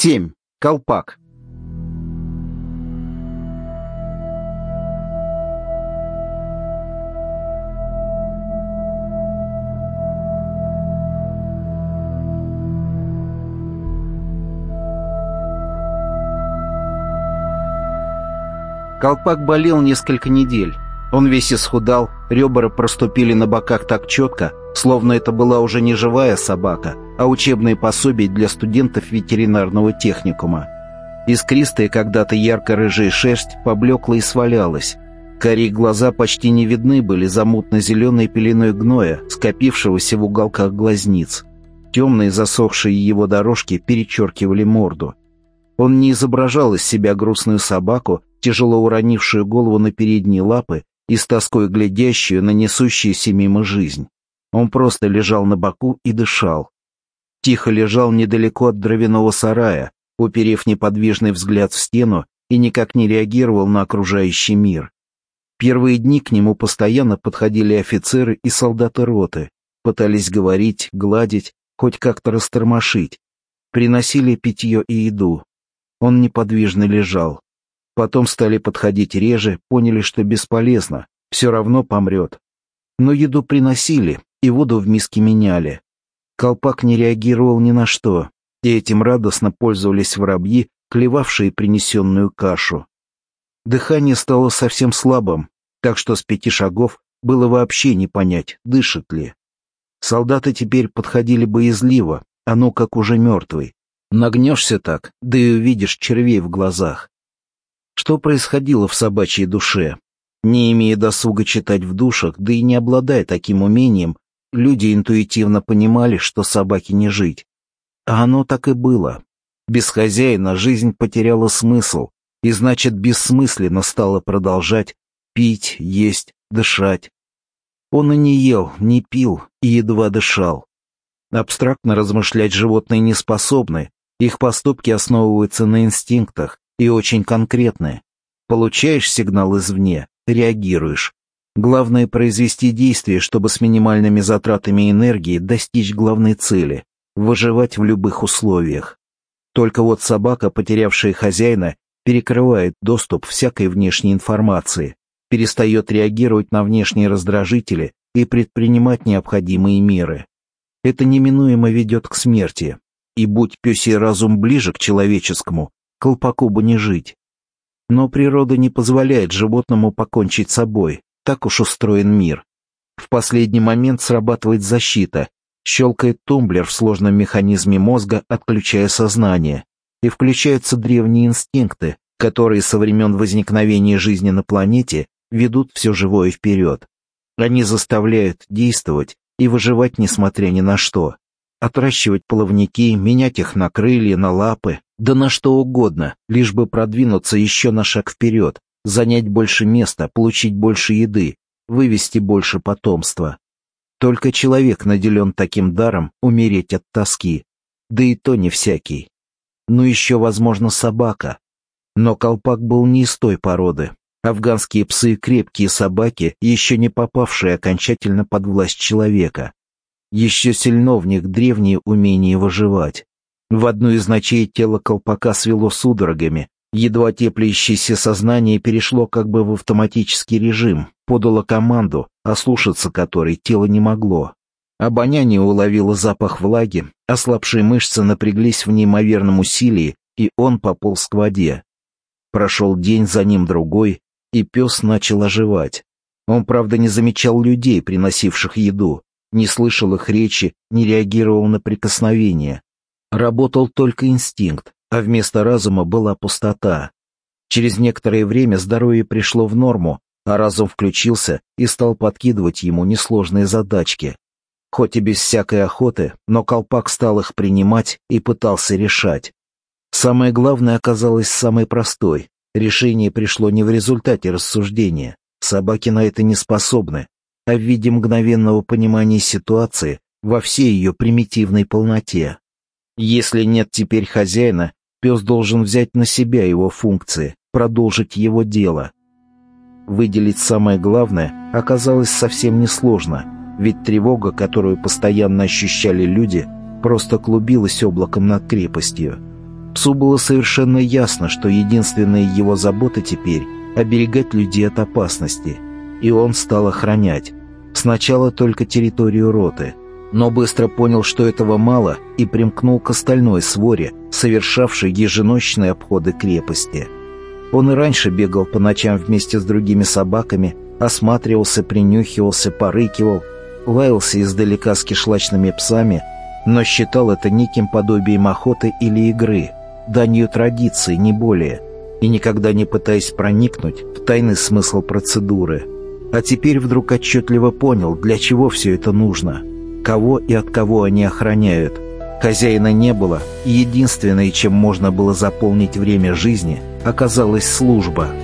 7. Колпак. Колпак болел несколько недель. Он весь исхудал, ребра проступили на боках так четко, словно это была уже не живая собака, а учебные пособия для студентов ветеринарного техникума. Искристая когда-то ярко-рыжая шерсть поблекла и свалялась. Карие глаза почти не видны были за мутно-зеленой пеленой гноя, скопившегося в уголках глазниц. Темные засохшие его дорожки перечеркивали морду. Он не изображал из себя грустную собаку, тяжело уронившую голову на передние лапы и с тоской глядящую на несущуюся мимо жизнь. Он просто лежал на боку и дышал. Тихо лежал недалеко от дровяного сарая, уперев неподвижный взгляд в стену и никак не реагировал на окружающий мир. Первые дни к нему постоянно подходили офицеры и солдаты роты, пытались говорить, гладить, хоть как-то растормошить. Приносили питье и еду. Он неподвижно лежал. Потом стали подходить реже, поняли, что бесполезно, все равно помрет. Но еду приносили, и воду в миске меняли. Колпак не реагировал ни на что, и этим радостно пользовались воробьи, клевавшие принесенную кашу. Дыхание стало совсем слабым, так что с пяти шагов было вообще не понять, дышит ли. Солдаты теперь подходили боязливо, а ну как уже мертвый. Нагнешься так, да и увидишь червей в глазах. Что происходило в собачьей душе? Не имея досуга читать в душах, да и не обладая таким умением, люди интуитивно понимали, что собаке не жить. А оно так и было. Без хозяина жизнь потеряла смысл, и значит бессмысленно стало продолжать пить, есть, дышать. Он и не ел, не пил и едва дышал. Абстрактно размышлять животные не способны, их поступки основываются на инстинктах, и очень конкретные. Получаешь сигнал извне, реагируешь. Главное произвести действие, чтобы с минимальными затратами энергии достичь главной цели – выживать в любых условиях. Только вот собака, потерявшая хозяина, перекрывает доступ всякой внешней информации, перестает реагировать на внешние раздражители и предпринимать необходимые меры. Это неминуемо ведет к смерти, и будь пёсий разум ближе к человеческому, колпаку бы не жить. Но природа не позволяет животному покончить собой, так уж устроен мир. В последний момент срабатывает защита, щелкает тумблер в сложном механизме мозга, отключая сознание, и включаются древние инстинкты, которые со времен возникновения жизни на планете ведут все живое вперед. Они заставляют действовать и выживать несмотря ни на что. Отращивать плавники, менять их на крылья, на лапы, да на что угодно, лишь бы продвинуться еще на шаг вперед, занять больше места, получить больше еды, вывести больше потомства. Только человек наделен таким даром умереть от тоски, да и то не всякий. Ну еще, возможно, собака. Но колпак был не из той породы. Афганские псы — крепкие собаки, еще не попавшие окончательно под власть человека. Еще сильно в них древнее умение выживать. В одну из ночей тело колпака свело судорогами. Едва теплящееся сознание перешло как бы в автоматический режим, подало команду, ослушаться которой тело не могло. Обоняние уловило запах влаги, ослабшие мышцы напряглись в неимоверном усилии, и он пополз к воде. Прошел день, за ним другой, и пес начал оживать. Он, правда, не замечал людей, приносивших еду, не слышал их речи, не реагировал на прикосновения. Работал только инстинкт, а вместо разума была пустота. Через некоторое время здоровье пришло в норму, а разум включился и стал подкидывать ему несложные задачки. Хоть и без всякой охоты, но колпак стал их принимать и пытался решать. Самое главное оказалось самой простой. Решение пришло не в результате рассуждения. Собаки на это не способны, а в виде мгновенного понимания ситуации во всей ее примитивной полноте. Если нет теперь хозяина, пес должен взять на себя его функции, продолжить его дело. Выделить самое главное оказалось совсем несложно, ведь тревога, которую постоянно ощущали люди, просто клубилась облаком над крепостью. Псу было совершенно ясно, что единственная его забота теперь — оберегать людей от опасности. И он стал охранять. Сначала только территорию роты, но быстро понял, что этого мало, и примкнул к остальной своре, совершавшей еженочные обходы крепости. Он и раньше бегал по ночам вместе с другими собаками, осматривался, принюхивался, порыкивал, лаялся издалека с кишлачными псами, но считал это неким подобием охоты или игры — данью традиции, не более, и никогда не пытаясь проникнуть в тайный смысл процедуры. А теперь вдруг отчетливо понял, для чего все это нужно, кого и от кого они охраняют. Хозяина не было, и единственное, чем можно было заполнить время жизни, оказалась служба —